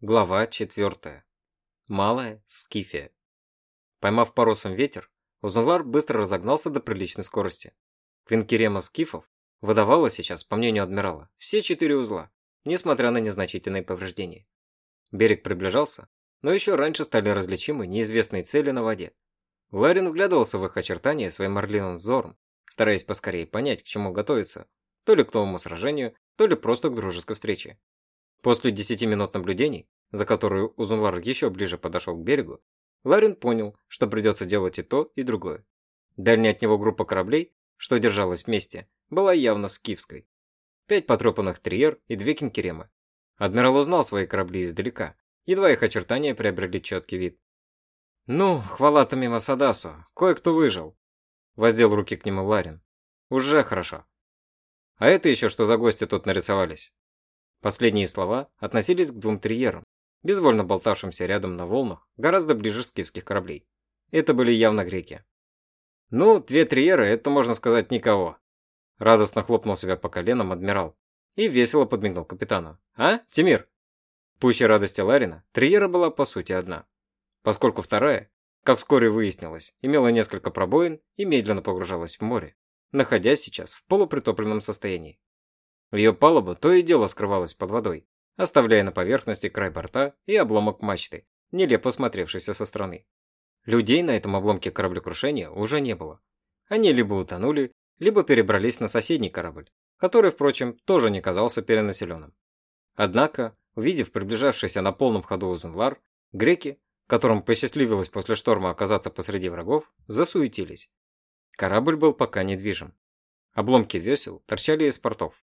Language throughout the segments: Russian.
Глава 4. Малая Скифия. Поймав парусом ветер, Узнавар быстро разогнался до приличной скорости. Квинкерема скифов выдавала сейчас, по мнению адмирала, все четыре узла, несмотря на незначительные повреждения. Берег приближался, но еще раньше стали различимы неизвестные цели на воде. Ларин вглядывался в их очертания своим орлиным взором, стараясь поскорее понять, к чему готовиться, то ли к новому сражению, то ли просто к дружеской встрече. После 10 минут наблюдений, за которую Узунлар еще ближе подошел к берегу, Ларин понял, что придется делать и то, и другое. Дальняя от него группа кораблей, что держалась вместе, была явно скифской. Пять потрепанных триер и две кинкеремы. Адмирал узнал свои корабли издалека, едва их очертания приобрели четкий вид. «Ну, хвала Тамима Садасу, кое-кто выжил», — воздел руки к нему Ларин. «Уже хорошо». «А это еще что за гости тут нарисовались?» Последние слова относились к двум триерам, безвольно болтавшимся рядом на волнах, гораздо ближе скифских кораблей. Это были явно греки. «Ну, две триеры – это, можно сказать, никого», – радостно хлопнул себя по коленам адмирал и весело подмигнул капитану. «А, Тимир?» Пуще радости Ларина, триера была по сути одна, поскольку вторая, как вскоре выяснилось, имела несколько пробоин и медленно погружалась в море, находясь сейчас в полупритопленном состоянии. Ее палуба то и дело скрывалась под водой, оставляя на поверхности край борта и обломок мачты, нелепо смотревшийся со стороны. Людей на этом обломке кораблекрушения уже не было. Они либо утонули, либо перебрались на соседний корабль, который, впрочем, тоже не казался перенаселенным. Однако, увидев приближавшийся на полном ходу Узунлар, греки, которым посчастливилось после шторма оказаться посреди врагов, засуетились. Корабль был пока недвижим. Обломки весел торчали из портов.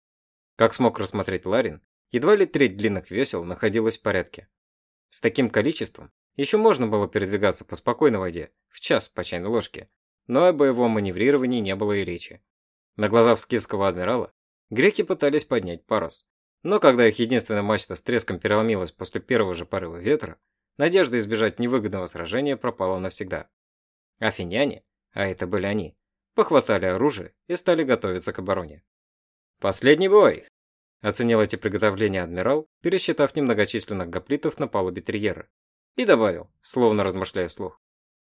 Как смог рассмотреть Ларин, едва ли треть длинных весел находилась в порядке. С таким количеством еще можно было передвигаться по спокойной воде, в час по чайной ложке, но о боевом маневрировании не было и речи. На глазах скифского адмирала греки пытались поднять парус, но когда их единственная мачта с треском переломилась после первого же порыва ветра, надежда избежать невыгодного сражения пропала навсегда. Афиняне, а это были они, похватали оружие и стали готовиться к обороне. «Последний бой!» – оценил эти приготовления адмирал, пересчитав немногочисленных гоплитов на палубе Триера. И добавил, словно размышляя вслух.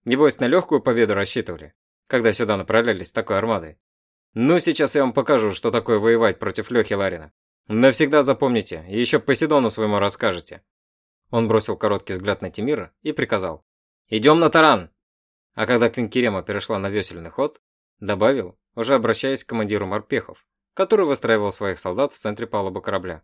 «Небось, на легкую победу рассчитывали, когда сюда направлялись такой армадой. Ну, сейчас я вам покажу, что такое воевать против Лехи Ларина. Навсегда запомните, и еще Посейдону своему расскажете». Он бросил короткий взгляд на Тимира и приказал. «Идем на таран!» А когда Квинкерема перешла на весельный ход, добавил, уже обращаясь к командиру морпехов который выстраивал своих солдат в центре палубы корабля.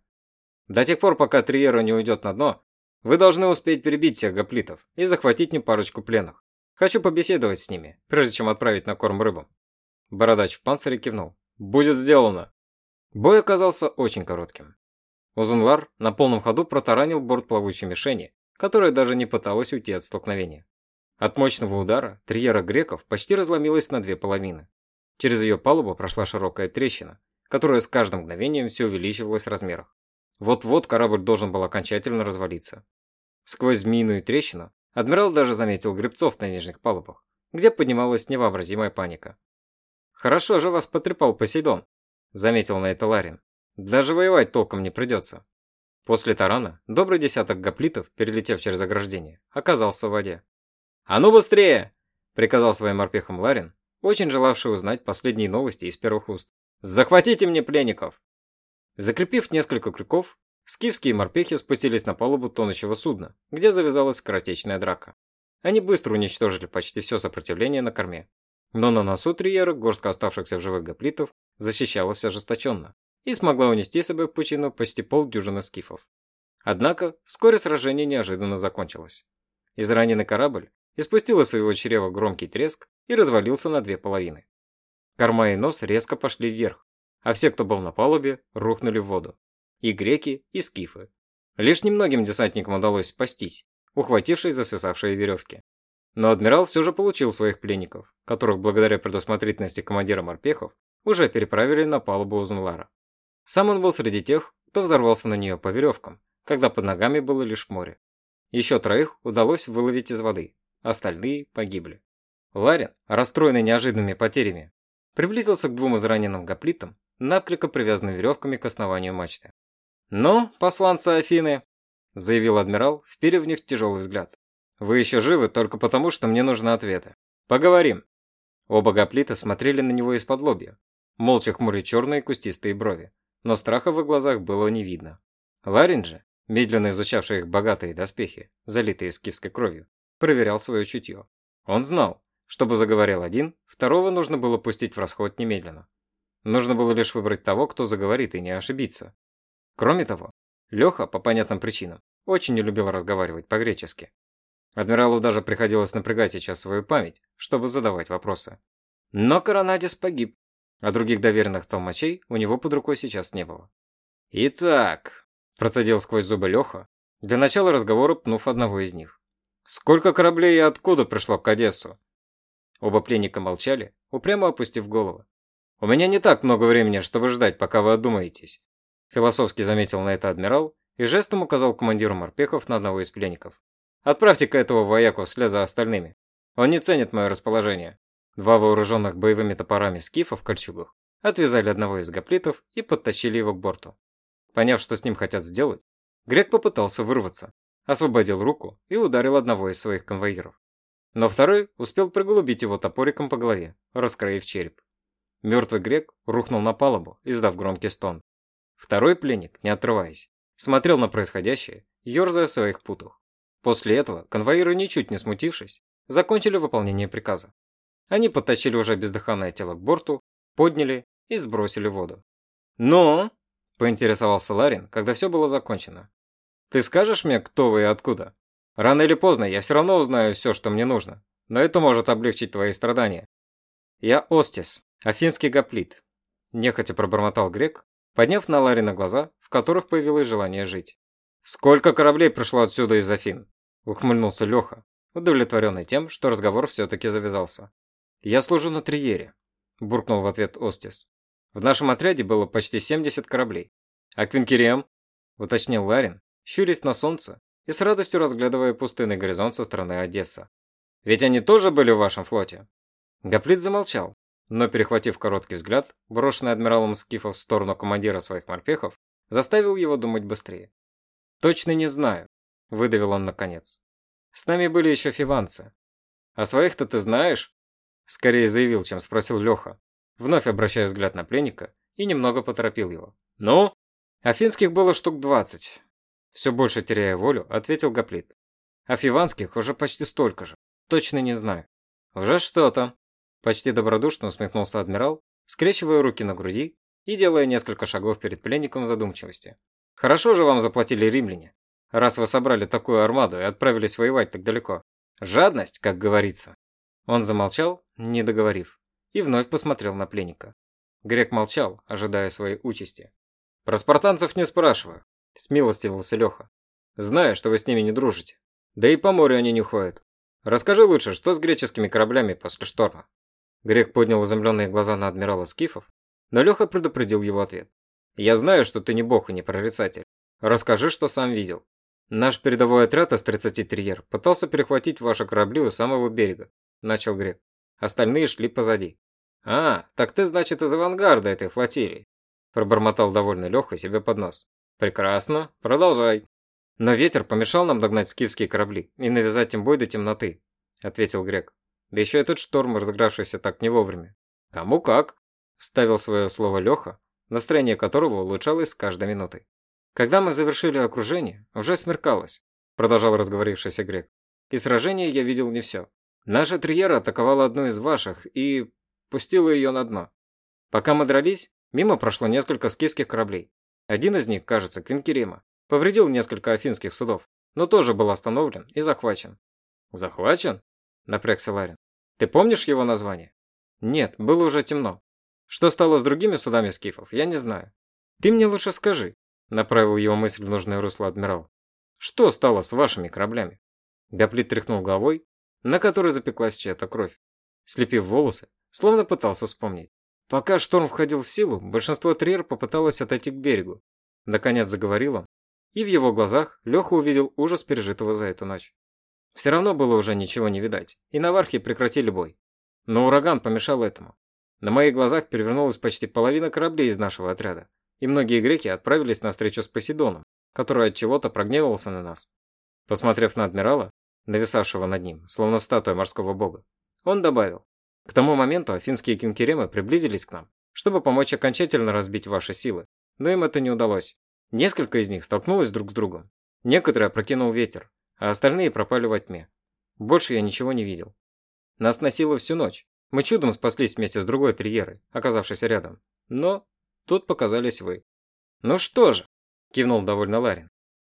До тех пор, пока Триера не уйдет на дно, вы должны успеть перебить всех гоплитов и захватить не парочку пленных. Хочу побеседовать с ними, прежде чем отправить на корм рыбам. Бородач в панцире кивнул. Будет сделано. Бой оказался очень коротким. Узунлар на полном ходу протаранил борт плавучей мишени, которая даже не пыталась уйти от столкновения. От мощного удара триера греков почти разломилась на две половины. Через ее палубу прошла широкая трещина, которая с каждым мгновением все увеличивалась в размерах. Вот-вот корабль должен был окончательно развалиться. Сквозь змеиную трещину адмирал даже заметил гребцов на нижних палубах, где поднималась невообразимая паника. «Хорошо же вас потрепал Посейдон», — заметил на это Ларин. «Даже воевать толком не придется». После тарана добрый десяток гоплитов, перелетев через ограждение, оказался в воде. «А ну быстрее!» — приказал своим морпехам Ларин, очень желавший узнать последние новости из первых уст. «Захватите мне пленников!» Закрепив несколько крюков, скифские морпехи спустились на палубу тонущего судна, где завязалась скоротечная драка. Они быстро уничтожили почти все сопротивление на корме. Но на носу Триера горстка оставшихся в живых гоплитов защищалась ожесточенно и смогла унести себе в пучину почти полдюжины скифов. Однако вскоре сражение неожиданно закончилось. Израненный корабль испустил из своего чрева громкий треск и развалился на две половины. Корма и нос резко пошли вверх, а все, кто был на палубе, рухнули в воду. И греки, и скифы. Лишь немногим десантникам удалось спастись, ухватившись за свисавшие веревки. Но адмирал все же получил своих пленников, которых благодаря предусмотрительности командира морпехов уже переправили на палубу Узнлара. Сам он был среди тех, кто взорвался на нее по веревкам, когда под ногами было лишь море. Еще троих удалось выловить из воды, остальные погибли. Ларин, расстроенный неожиданными потерями, приблизился к двум израненным гоплитам, накрепко привязанным веревками к основанию мачты. «Ну, посланцы Афины!» заявил адмирал, вперев в них тяжелый взгляд. «Вы еще живы только потому, что мне нужны ответы. Поговорим». Оба гоплита смотрели на него из-под лобья, молча хмуря черные кустистые брови, но страха в их глазах было не видно. Ларин же, медленно изучавший их богатые доспехи, залитые скифской кровью, проверял свое чутье. Он знал, чтобы заговорил один, второго нужно было пустить в расход немедленно. Нужно было лишь выбрать того, кто заговорит и не ошибиться. Кроме того, Леха, по понятным причинам, очень не любил разговаривать по-гречески. Адмиралу даже приходилось напрягать сейчас свою память, чтобы задавать вопросы. Но Коронадис погиб, а других доверенных толмачей у него под рукой сейчас не было. «Итак», – процедил сквозь зубы Леха, для начала разговора пнув одного из них. «Сколько кораблей и откуда пришло к Одессу?» Оба пленника молчали, упрямо опустив головы. «У меня не так много времени, чтобы ждать, пока вы одумаетесь», философски заметил на это адмирал и жестом указал командиру морпехов на одного из пленников. «Отправьте-ка этого вояку вслед за остальными. Он не ценит мое расположение». Два вооруженных боевыми топорами скифа в кольчугах отвязали одного из гоплитов и подтащили его к борту. Поняв, что с ним хотят сделать, Грек попытался вырваться, освободил руку и ударил одного из своих конвоиров. Но второй успел приголубить его топориком по голове, раскроив череп. Мертвый грек рухнул на палубу, издав громкий стон. Второй пленник, не отрываясь, смотрел на происходящее, ерзая в своих путах. После этого конвоиры, ничуть не смутившись, закончили выполнение приказа. Они подтащили уже бездыханное тело к борту, подняли и сбросили воду. «Но?» – поинтересовался Ларин, когда все было закончено. «Ты скажешь мне, кто вы и откуда? Рано или поздно я все равно узнаю все, что мне нужно, но это может облегчить твои страдания». «Я Остис, афинский гоплит», – нехотя пробормотал грек, подняв на Ларина глаза, в которых появилось желание жить. «Сколько кораблей пришло отсюда из Афин?» – ухмыльнулся Леха, удовлетворенный тем, что разговор все-таки завязался. «Я служу на Триере», – буркнул в ответ Остис. «В нашем отряде было почти 70 кораблей. А Квинкерием?» – уточнил Ларин, щурясь на солнце и с радостью разглядывая пустынный горизонт со стороны Одесса. «Ведь они тоже были в вашем флоте?» Гоплит замолчал, но, перехватив короткий взгляд, брошенный адмиралом Скифов в сторону командира своих морпехов, заставил его думать быстрее. «Точно не знаю», – выдавил он наконец. «С нами были еще фиванцы. А своих-то ты знаешь?» Скорее заявил, чем спросил Леха, вновь обращая взгляд на пленника и немного поторопил его. «Ну?» Афинских было штук двадцать. Все больше теряя волю, ответил Гоплит. А фиванских уже почти столько же. Точно не знаю. Уже что-то. Почти добродушно усмехнулся адмирал, скрещивая руки на груди и делая несколько шагов перед пленником в задумчивости. Хорошо же вам заплатили римляне, раз вы собрали такую армаду и отправились воевать так далеко. Жадность, как говорится. Он замолчал, не договорив, и вновь посмотрел на пленника. Грек молчал, ожидая своей участи. «Про спартанцев не спрашиваю», – смилостивился Леха. «Знаю, что вы с ними не дружите. Да и по морю они не ходят. Расскажи лучше, что с греческими кораблями после шторма?» Грек поднял изумленные глаза на адмирала Скифов, но Леха предупредил его ответ. «Я знаю, что ты не бог и не прорицатель. Расскажи, что сам видел. Наш передовой отряд из 30 триер пытался перехватить ваши корабли у самого берега, начал Грек. Остальные шли позади. «А, так ты, значит, из авангарда этой флотилии», пробормотал довольно Леха себе под нос. «Прекрасно, продолжай». «Но ветер помешал нам догнать скифские корабли и навязать им бой до темноты», ответил Грек. «Да еще этот шторм, разыгравшийся так не вовремя». «Кому как», вставил свое слово Леха, настроение которого улучшалось с каждой минутой. «Когда мы завершили окружение, уже смеркалось», продолжал разговорившийся Грек. «И сражение я видел не все. Наша триера атаковала одну из ваших и пустила ее на дно. Пока мы дрались, мимо прошло несколько скифских кораблей. Один из них, кажется, Квинкерема, повредил несколько афинских судов, но тоже был остановлен и захвачен. Захвачен? Напрягся Ларин. Ты помнишь его название? Нет, было уже темно. Что стало с другими судами скифов, я не знаю. Ты мне лучше скажи, направил его мысль в нужное русло адмирал. Что стало с вашими кораблями? Гаплит тряхнул головой на которой запеклась чья-то кровь. Слепив волосы, словно пытался вспомнить. Пока шторм входил в силу, большинство триер попыталось отойти к берегу. Наконец заговорил он, и в его глазах Леха увидел ужас пережитого за эту ночь. Все равно было уже ничего не видать, и навархи прекратили бой. Но ураган помешал этому. На моих глазах перевернулась почти половина кораблей из нашего отряда, и многие греки отправились на встречу с Посейдоном, который от чего-то прогневался на нас. Посмотрев на адмирала, нависавшего над ним, словно статуя морского бога, он добавил, к тому моменту афинские кинкеремы приблизились к нам, чтобы помочь окончательно разбить ваши силы, но им это не удалось. Несколько из них столкнулось друг с другом. Некоторые опрокинул ветер, а остальные пропали во тьме. Больше я ничего не видел. Нас носило всю ночь. Мы чудом спаслись вместе с другой терьерой, оказавшейся рядом. Но тут показались вы. Ну что же, кивнул довольно Ларин.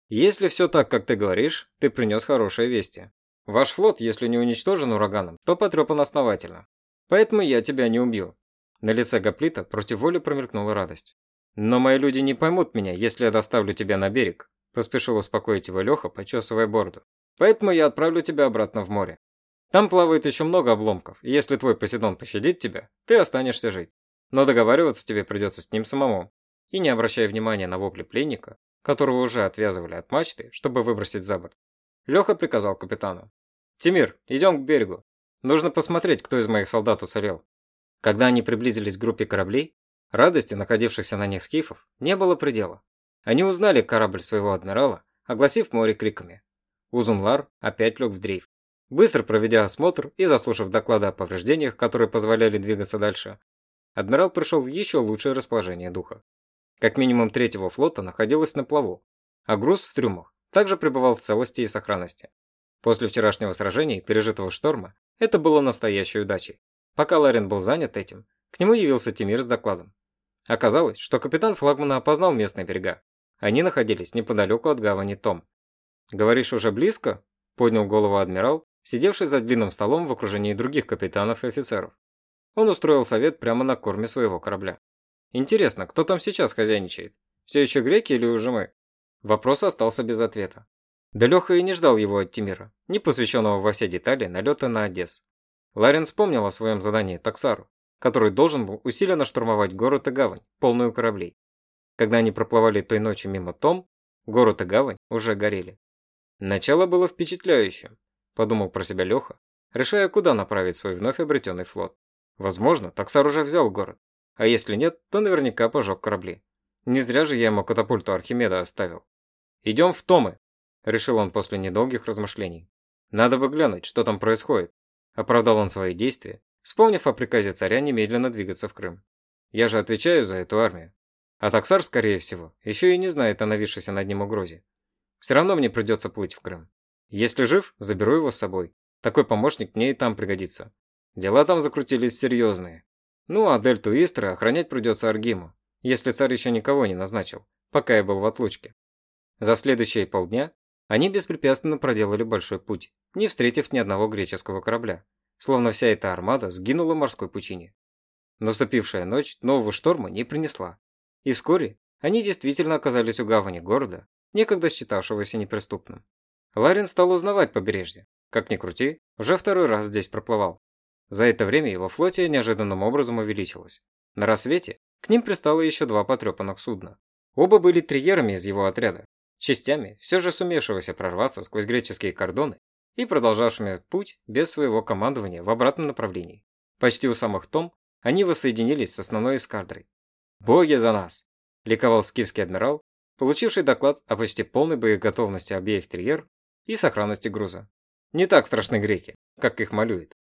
Если все так, как ты говоришь, ты принес хорошие вести. Ваш флот, если не уничтожен ураганом, то потрепан основательно. Поэтому я тебя не убью. На лице Гоплита против воли промелькнула радость. Но мои люди не поймут меня, если я доставлю тебя на берег, поспешил успокоить его Леха, почесывая бороду. Поэтому я отправлю тебя обратно в море. Там плавает еще много обломков, и если твой Посейдон пощадит тебя, ты останешься жить. Но договариваться тебе придется с ним самому. И не обращая внимания на вопли пленника, которого уже отвязывали от мачты, чтобы выбросить за борт. Леха приказал капитану. «Тимир, идем к берегу. Нужно посмотреть, кто из моих солдат уцелел». Когда они приблизились к группе кораблей, радости, находившихся на них скифов, не было предела. Они узнали корабль своего адмирала, огласив море криками. Узунлар опять лег в дрейф. Быстро проведя осмотр и заслушав доклады о повреждениях, которые позволяли двигаться дальше, адмирал пришел в еще лучшее расположение духа. Как минимум третьего флота находилось на плаву, а груз в трюмах также пребывал в целости и сохранности. После вчерашнего сражения и пережитого шторма это было настоящей удачей. Пока Ларин был занят этим, к нему явился Тимир с докладом. Оказалось, что капитан флагмана опознал местные берега. Они находились неподалеку от гавани Том. «Говоришь, уже близко?» – поднял голову адмирал, сидевший за длинным столом в окружении других капитанов и офицеров. Он устроил совет прямо на корме своего корабля. Интересно, кто там сейчас хозяйничает? Все еще греки или уже мы? Вопрос остался без ответа. Да Леха и не ждал его от Тимира, не посвященного во все детали налета на Одесс. Ларин вспомнил о своем задании Таксару, который должен был усиленно штурмовать город и гавань, полную кораблей. Когда они проплывали той ночью мимо Том, город и гавань уже горели. Начало было впечатляющим, подумал про себя Леха, решая, куда направить свой вновь обретенный флот. Возможно, Таксар уже взял город, а если нет, то наверняка пожег корабли. Не зря же я ему катапульту Архимеда оставил. «Идем в Томы», – решил он после недолгих размышлений. «Надо бы глянуть, что там происходит». Оправдал он свои действия, вспомнив о приказе царя немедленно двигаться в Крым. «Я же отвечаю за эту армию. А Таксар, скорее всего, еще и не знает о нависшейся над ним угрозе. Все равно мне придется плыть в Крым. Если жив, заберу его с собой. Такой помощник мне и там пригодится. Дела там закрутились серьезные. Ну а дельту Истры охранять придется Аргиму, если царь еще никого не назначил, пока я был в отлучке. За следующие полдня они беспрепятственно проделали большой путь, не встретив ни одного греческого корабля, словно вся эта армада сгинула в морской пучине. Наступившая ночь нового шторма не принесла, и вскоре они действительно оказались у гавани города, некогда считавшегося неприступным. Ларин стал узнавать побережье. Как ни крути, уже второй раз здесь проплывал. За это время его флотия неожиданным образом увеличилась. На рассвете к ним пристало еще два потрепанных судна. Оба были триерами из его отряда, частями, все же сумевшегося прорваться сквозь греческие кордоны и продолжавшими путь без своего командования в обратном направлении. Почти у самых Том они воссоединились с основной эскадрой. «Боги за нас!» – ликовал скифский адмирал, получивший доклад о почти полной боеготовности обеих триер и сохранности груза. Не так страшны греки, как их малюют.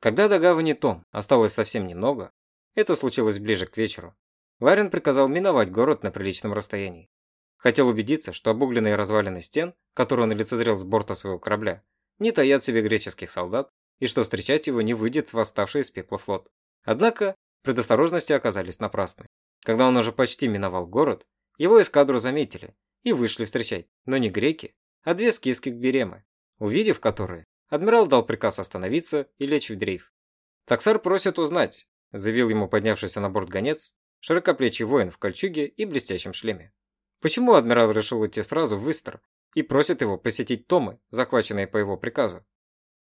Когда до гавани Том осталось совсем немного, это случилось ближе к вечеру, Ларин приказал миновать город на приличном расстоянии. Хотел убедиться, что обугленные развалины стен, которые он лицезрел с борта своего корабля, не таят себе греческих солдат, и что встречать его не выйдет восставший из пепла флот. Однако предосторожности оказались напрасны. Когда он уже почти миновал город, его эскадру заметили и вышли встречать, но не греки, а две скифских беремы, увидев которые, Адмирал дал приказ остановиться и лечь в дрейф. «Таксар просит узнать», – заявил ему поднявшийся на борт гонец, широкоплечий воин в кольчуге и блестящем шлеме. Почему адмирал решил идти сразу в Истер и просит его посетить Томы, захваченные по его приказу?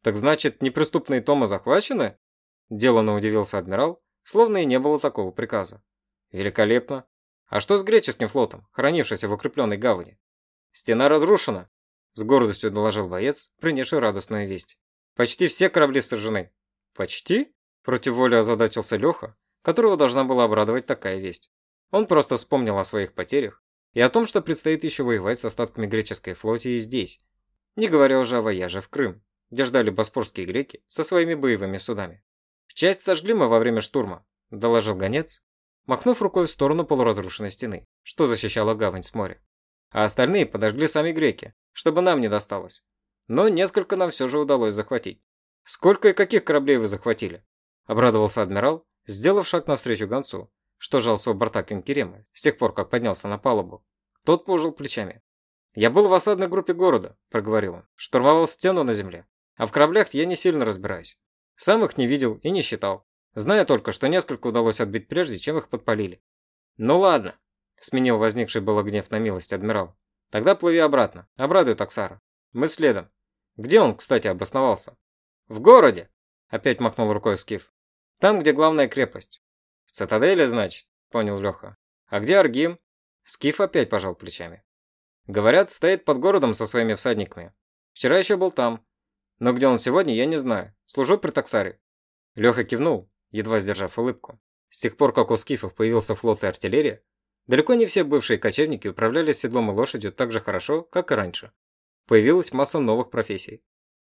«Так значит, неприступные Томы захвачены?» Делано удивился адмирал, словно и не было такого приказа. «Великолепно. А что с греческим флотом, хранившимся в укрепленной гавани?» «Стена разрушена», с гордостью доложил боец, принесший радостную весть. Почти все корабли сожжены. Почти? Против воли озадачился Леха, которого должна была обрадовать такая весть. Он просто вспомнил о своих потерях и о том, что предстоит еще воевать с остатками греческой флотии здесь, не говоря уже о вояже в Крым, где ждали боспорские греки со своими боевыми судами. «Часть сожгли мы во время штурма», – доложил гонец, махнув рукой в сторону полуразрушенной стены, что защищала гавань с моря. А остальные подожгли сами греки, чтобы нам не досталось. Но несколько нам все же удалось захватить. «Сколько и каких кораблей вы захватили?» – обрадовался адмирал, сделав шаг навстречу гонцу, что жался у борта Кенкеремы с тех пор, как поднялся на палубу. Тот пожил плечами. «Я был в осадной группе города», – проговорил он. «Штурмовал стену на земле. А в кораблях я не сильно разбираюсь. Сам их не видел и не считал. Знаю только, что несколько удалось отбить прежде, чем их подпалили». «Ну ладно», – сменил возникший было гнев на милость адмирал. «Тогда плыви обратно. Обрадуй Таксара. Мы следом. Где он, кстати, обосновался?» «В городе!» – опять махнул рукой Скиф. «Там, где главная крепость». «В цитадели, значит?» – понял Леха. «А где Аргим?» Скиф опять пожал плечами. Говорят, стоит под городом со своими всадниками. Вчера еще был там. Но где он сегодня, я не знаю. Служу при таксаре. Леха кивнул, едва сдержав улыбку. С тех пор, как у скифов появился флот и артиллерия, далеко не все бывшие кочевники управлялись седлом и лошадью так же хорошо, как и раньше. Появилась масса новых профессий.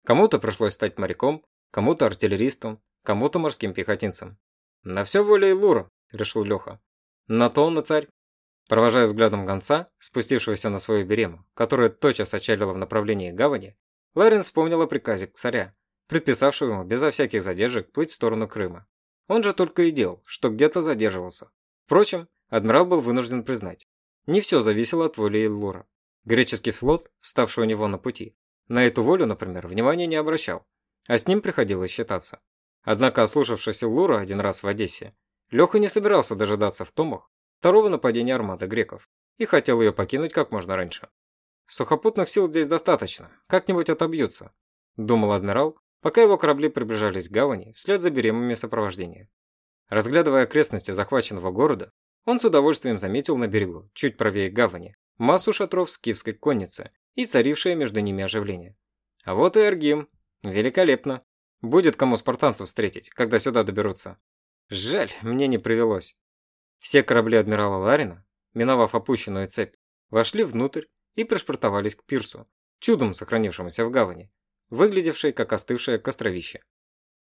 Кому-то пришлось стать моряком, кому-то артиллеристом, кому-то морским пехотинцем. На все воля лура, решил Леха. На то он и царь. Провожая взглядом гонца, спустившегося на свою берему, которая тотчас очалила в направлении гавани, Ларин вспомнил о приказе царя, предписавшего ему безо всяких задержек плыть в сторону Крыма. Он же только и делал, что где-то задерживался. Впрочем, адмирал был вынужден признать, не все зависело от воли Иллура. Греческий флот, вставший у него на пути, на эту волю, например, внимания не обращал, а с ним приходилось считаться. Однако, ослушавшись Иллура один раз в Одессе, Леха не собирался дожидаться в Томах второго нападения армады греков и хотел ее покинуть как можно раньше. Сухопутных сил здесь достаточно, как-нибудь отобьются, думал адмирал, пока его корабли приближались к гавани вслед за беремами сопровождения. Разглядывая окрестности захваченного города, он с удовольствием заметил на берегу, чуть правее гавани, массу шатров скифской конницы и царившее между ними оживление. А вот и Аргим. Великолепно. Будет кому спартанцев встретить, когда сюда доберутся. Жаль, мне не привелось. Все корабли адмирала Ларина, миновав опущенную цепь, вошли внутрь и пришвартовались к пирсу, чудом сохранившемуся в гавани, выглядевшей как остывшее костровище.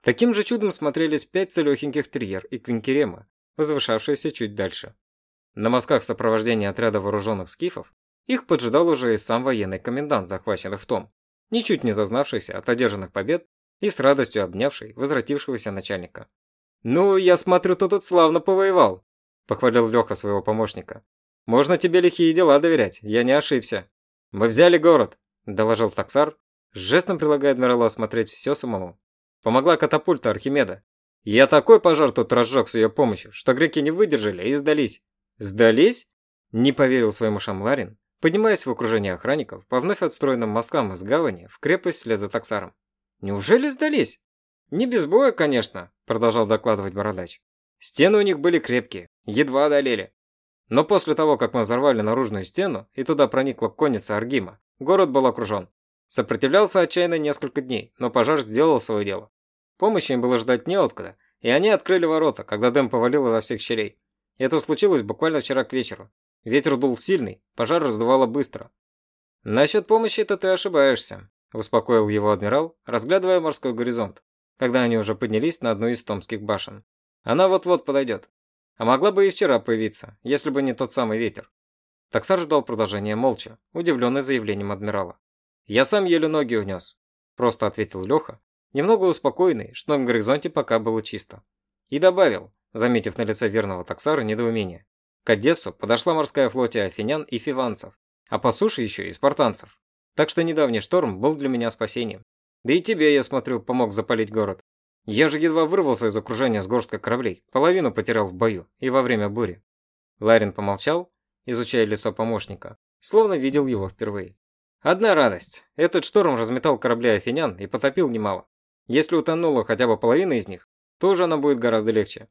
Таким же чудом смотрелись пять целехеньких терьер и квинкерема, возвышавшиеся чуть дальше. На мостках сопровождения отряда вооруженных скифов их поджидал уже и сам военный комендант захваченных в том, ничуть не зазнавшийся от одержанных побед и с радостью обнявший возвратившегося начальника. «Ну, я смотрю, ты тут славно повоевал», – похвалил Леха своего помощника. «Можно тебе лихие дела доверять, я не ошибся». «Мы взяли город», – доложил таксар, жестом прилагая адмиралу осмотреть все самому. Помогла катапульта Архимеда. Я такой пожар тут разжег с ее помощью, что греки не выдержали и сдались. «Сдались?» – не поверил своему Шамларин, поднимаясь в окружении охранников по вновь отстроенным мосткам из гавани в крепость вслед за таксаром. «Неужели сдались?» «Не без боя, конечно», – продолжал докладывать Бородач. Стены у них были крепкие, едва одолели. Но после того, как мы взорвали наружную стену, и туда проникла конница Аргима, город был окружен. Сопротивлялся отчаянно несколько дней, но пожар сделал свое дело. Помощи им было ждать неоткуда, и они открыли ворота, когда дым повалил изо всех щелей. Это случилось буквально вчера к вечеру. Ветер дул сильный, пожар раздувало быстро. «Насчет помощи-то ты ошибаешься», – успокоил его адмирал, разглядывая морской горизонт, когда они уже поднялись на одну из томских башен. Она вот-вот подойдет. А могла бы и вчера появиться, если бы не тот самый ветер. Таксар ждал продолжения молча, удивленный заявлением адмирала. «Я сам еле ноги унес», – просто ответил Леха, немного успокоенный, что на горизонте пока было чисто. И добавил, заметив на лице верного таксара недоумение. К Одессу подошла морская флотия афинян и фиванцев, а по суше еще и спартанцев. Так что недавний шторм был для меня спасением. Да и тебе, я смотрю, помог запалить город. Я же едва вырвался из окружения с горсткой кораблей, половину потерял в бою и во время бури. Ларин помолчал, изучая лицо помощника, словно видел его впервые. Одна радость. Этот шторм разметал корабли афинян и потопил немало. Если утонула хотя бы половина из них, то уже она будет гораздо легче.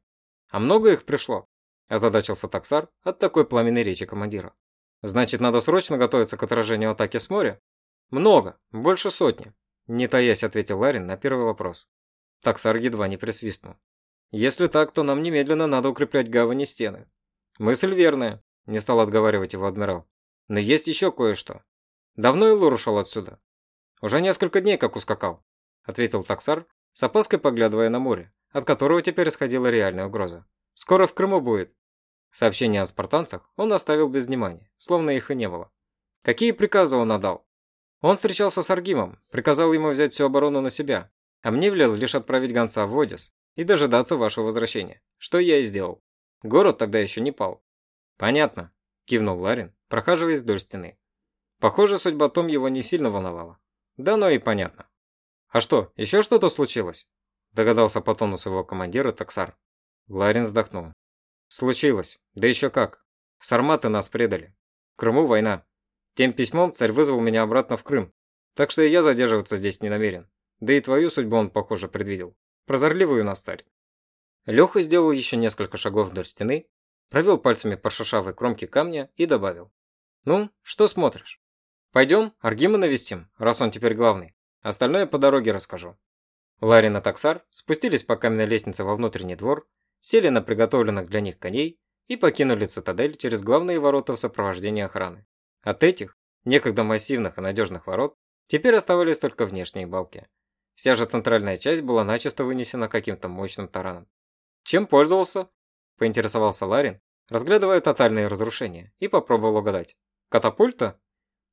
А много их пришло? Озадачился таксар от такой пламенной речи командира. Значит, надо срочно готовиться к отражению атаки с моря? Много, больше сотни. Не таясь, ответил Ларин на первый вопрос. Таксар едва не присвистнул. Если так, то нам немедленно надо укреплять гавани стены. Мысль верная, не стал отговаривать его адмирал. Но есть еще кое-что. Давно Илур ушел отсюда? Уже несколько дней как ускакал, ответил таксар, с опаской поглядывая на море, от которого теперь исходила реальная угроза. Скоро в Крыму будет. Сообщение о спартанцах он оставил без внимания, словно их и не было. Какие приказы он отдал? Он встречался с Аргимом, приказал ему взять всю оборону на себя, а мне велел лишь отправить гонца в Одис и дожидаться вашего возвращения, что я и сделал. Город тогда еще не пал. Понятно, кивнул Ларин, прохаживаясь вдоль стены. Похоже, судьба Том его не сильно волновала. Да, но и понятно. А что, еще что-то случилось? Догадался по тону своего командира Таксар. Ларин вздохнул. Случилось, да еще как. Сарматы нас предали. В Крыму война. Тем письмом царь вызвал меня обратно в Крым, так что и я задерживаться здесь не намерен. Да и твою судьбу он, похоже, предвидел. Прозорливый у нас царь. Леха сделал еще несколько шагов вдоль стены, провел пальцами по шершавой кромке камня и добавил. «Ну, что смотришь? Пойдем, Аргима навестим, раз он теперь главный. Остальное по дороге расскажу». Ларин и Таксар спустились по каменной лестнице во внутренний двор, сели на приготовленных для них коней и покинули цитадель через главные ворота в сопровождении охраны. От этих, некогда массивных и надежных ворот, теперь оставались только внешние балки. Вся же центральная часть была начисто вынесена каким-то мощным тараном. «Чем пользовался?» – поинтересовался Ларин, разглядывая тотальные разрушения, и попробовал угадать. «Катапульта?»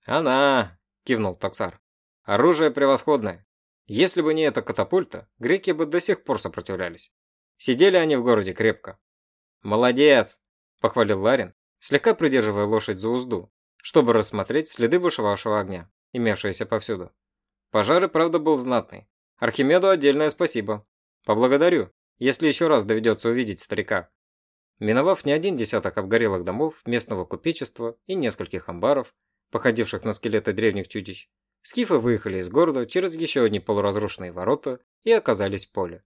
«Она!» – кивнул Таксар. «Оружие превосходное. Если бы не эта катапульта, греки бы до сих пор сопротивлялись. Сидели они в городе крепко». «Молодец!» – похвалил Ларин, слегка придерживая лошадь за узду, чтобы рассмотреть следы бушевавшего огня, имевшиеся повсюду. Пожар и правда был знатный. Архимеду отдельное спасибо. Поблагодарю, если еще раз доведется увидеть старика. Миновав не один десяток обгорелых домов, местного купечества и нескольких амбаров, походивших на скелеты древних чудищ, скифы выехали из города через еще одни полуразрушенные ворота и оказались в поле.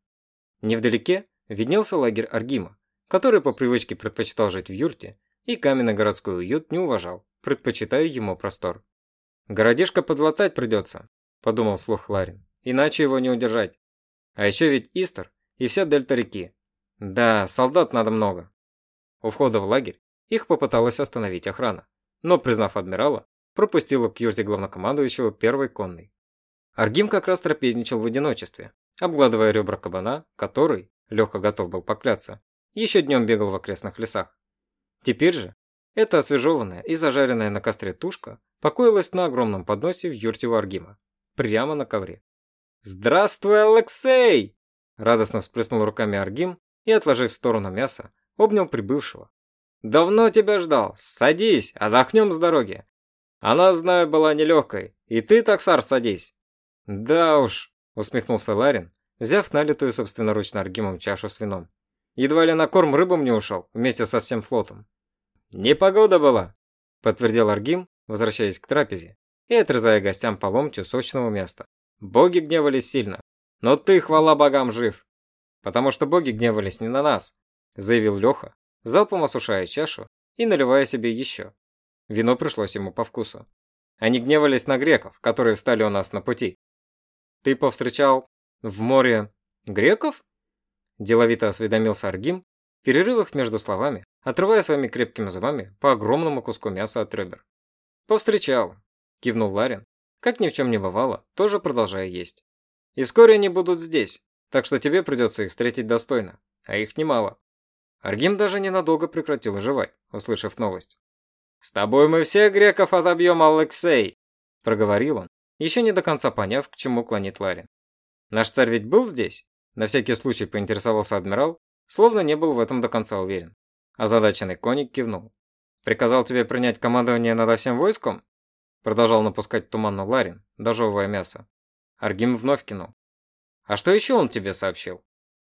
Невдалеке виднелся лагерь Аргима, который по привычке предпочитал жить в юрте и каменный городской уют не уважал, предпочитая ему простор. «Городишко подлатать придется», – подумал слух Ларин, – «иначе его не удержать. А еще ведь Истер и вся дельта реки. Да, солдат надо много». У входа в лагерь их попыталась остановить охрана, но, признав адмирала, пропустила к юрте главнокомандующего первой конной. Аргим как раз трапезничал в одиночестве, обгладывая ребра кабана, который, Леха готов был покляться, еще днем бегал в окрестных лесах. Теперь же эта освежеванная и зажаренная на костре тушка покоилась на огромном подносе в юрте у Аргима, прямо на ковре. «Здравствуй, Алексей!» Радостно всплеснул руками Аргим и, отложив в сторону мясо, обнял прибывшего. «Давно тебя ждал. Садись, отдохнем с дороги. Она, знаю, была нелегкой. И ты, таксар, садись». «Да уж», усмехнулся Ларин, взяв налитую собственноручно Аргимом чашу с вином. «Едва ли на корм рыбам не ушел, вместе со всем флотом». «Непогода была», – подтвердил Аргим, возвращаясь к трапезе и отрезая гостям по ломтю сочного места. «Боги гневались сильно, но ты, хвала богам, жив. Потому что боги гневались не на нас», – заявил Леха, залпом осушая чашу и наливая себе еще. Вино пришлось ему по вкусу. Они гневались на греков, которые встали у нас на пути. «Ты повстречал в море греков?» Деловито осведомился Аргим, перерывах между словами, отрывая своими крепкими зубами по огромному куску мяса от ребер. «Повстречал», – кивнул Ларин, как ни в чем не бывало, тоже продолжая есть. «И вскоре они будут здесь, так что тебе придется их встретить достойно, а их немало». Аргим даже ненадолго прекратил жевать, услышав новость. «С тобой мы всех греков отобьем, Алексей!» – проговорил он, еще не до конца поняв, к чему клонит Ларин. «Наш царь ведь был здесь?» – на всякий случай поинтересовался адмирал, словно не был в этом до конца уверен. Озадаченный коник кивнул. «Приказал тебе принять командование над всем войском?» Продолжал напускать туман Ларин, дожевывая мясо. Аргим вновь кинул. «А что еще он тебе сообщил?»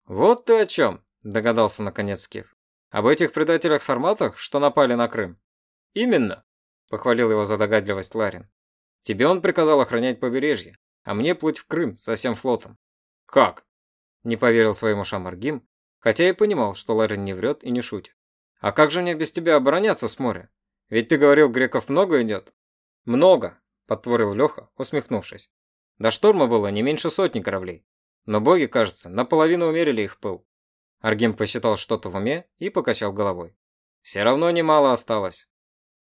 «Вот ты о чем», догадался наконец Скиф. «Об этих предателях-сарматах, что напали на Крым?» «Именно», похвалил его за догадливость Ларин. «Тебе он приказал охранять побережье, а мне плыть в Крым со всем флотом». «Как?» Не поверил своему ушам Аргим, хотя и понимал, что Ларин не врет и не шутит. А как же мне без тебя обороняться с моря? Ведь ты говорил, греков много идет. Много, подтворил Леха, усмехнувшись. До шторма было не меньше сотни кораблей. Но боги, кажется, наполовину умерили их пыл. Аргим посчитал что-то в уме и покачал головой. Все равно немало осталось.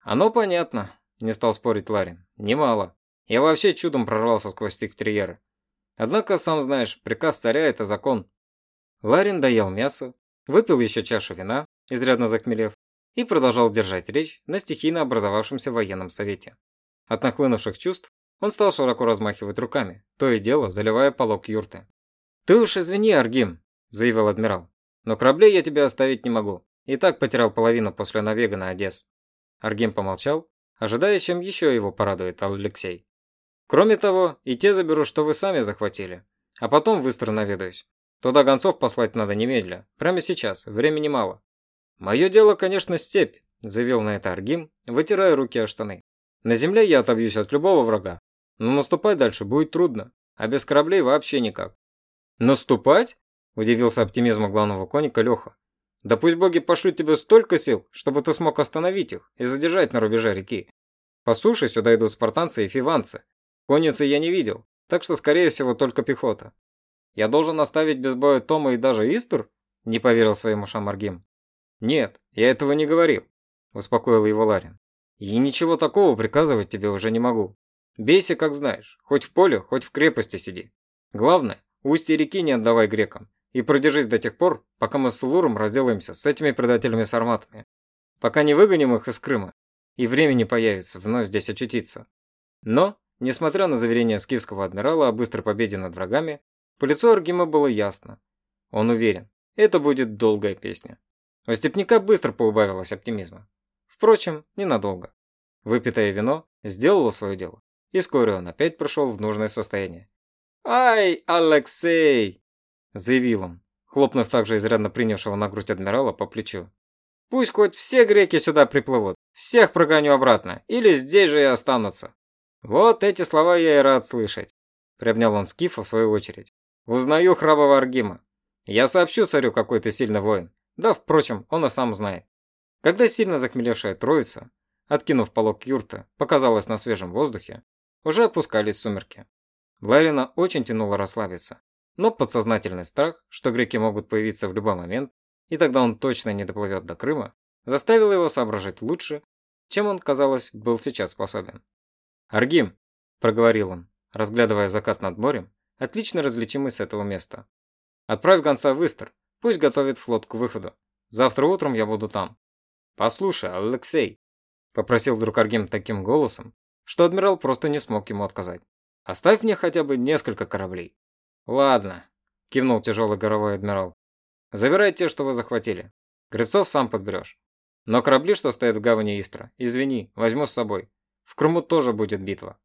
Оно понятно, не стал спорить Ларин. Немало. Я вообще чудом прорвался сквозь их терьеры. Однако, сам знаешь, приказ царя – это закон. Ларин доел мясо, выпил еще чашу вина, изрядно закмелев, и продолжал держать речь на стихийно образовавшемся военном совете. От нахлынувших чувств он стал широко размахивать руками, то и дело заливая полог юрты. «Ты уж извини, Аргим», – заявил адмирал, – «но кораблей я тебя оставить не могу. И так потерял половину после набега на Одесс». Аргим помолчал, ожидая, чем еще его порадует Алексей. Кроме того, и те заберу, что вы сами захватили. А потом быстро наведаюсь. Туда гонцов послать надо немедля. Прямо сейчас, времени мало. Мое дело, конечно, степь, заявил на это Аргим, вытирая руки о штаны. На земле я отобьюсь от любого врага. Но наступать дальше будет трудно. А без кораблей вообще никак. Наступать? Удивился оптимизму главного конника Леха. Да пусть боги пошлют тебе столько сил, чтобы ты смог остановить их и задержать на рубеже реки. По суше сюда идут спартанцы и фиванцы, Конницы я не видел, так что, скорее всего, только пехота. Я должен оставить без боя Тома и даже Истер? Не поверил своим ушам Аргим. Нет, я этого не говорил, успокоил его Ларин. И ничего такого приказывать тебе уже не могу. Бейся, как знаешь, хоть в поле, хоть в крепости сиди. Главное, устье реки не отдавай грекам. И продержись до тех пор, пока мы с Луром разделаемся с этими предателями-сарматами. Пока не выгоним их из Крыма, и времени появится вновь здесь очутиться. Но Несмотря на заверения скифского адмирала о быстрой победе над врагами, по лицу Аргима было ясно. Он уверен, это будет долгая песня. У степняка быстро поубавилось оптимизма. Впрочем, ненадолго. Выпитое вино сделало свое дело, и вскоре он опять пришел в нужное состояние. «Ай, Алексей!» – заявил он, хлопнув также изрядно принявшего на грудь адмирала по плечу. «Пусть хоть все греки сюда приплывут, всех прогоню обратно, или здесь же и останутся. Вот эти слова я и рад слышать. Приобнял он Скифа в свою очередь. Узнаю храброго Аргима. Я сообщу царю, какой ты сильный воин. Да, впрочем, он и сам знает. Когда сильно захмелевшая троица, откинув полог юрты, показалась на свежем воздухе, уже опускались сумерки. Ларина очень тянуло расслабиться, но подсознательный страх, что греки могут появиться в любой момент, и тогда он точно не доплывет до Крыма, заставил его соображать лучше, чем он, казалось, был сейчас способен. «Аргим!» – проговорил он, разглядывая закат над морем, отлично различимый с этого места. «Отправь гонца в Истер, пусть готовит флот к выходу. Завтра утром я буду там». «Послушай, Алексей!» – попросил вдруг Аргим таким голосом, что адмирал просто не смог ему отказать. «Оставь мне хотя бы несколько кораблей». «Ладно», – кивнул тяжелый горовой адмирал. «Забирай те, что вы захватили. Гребцов сам подберешь. Но корабли, что стоят в гавани Истра, извини, возьму с собой. В Крыму тоже будет битва.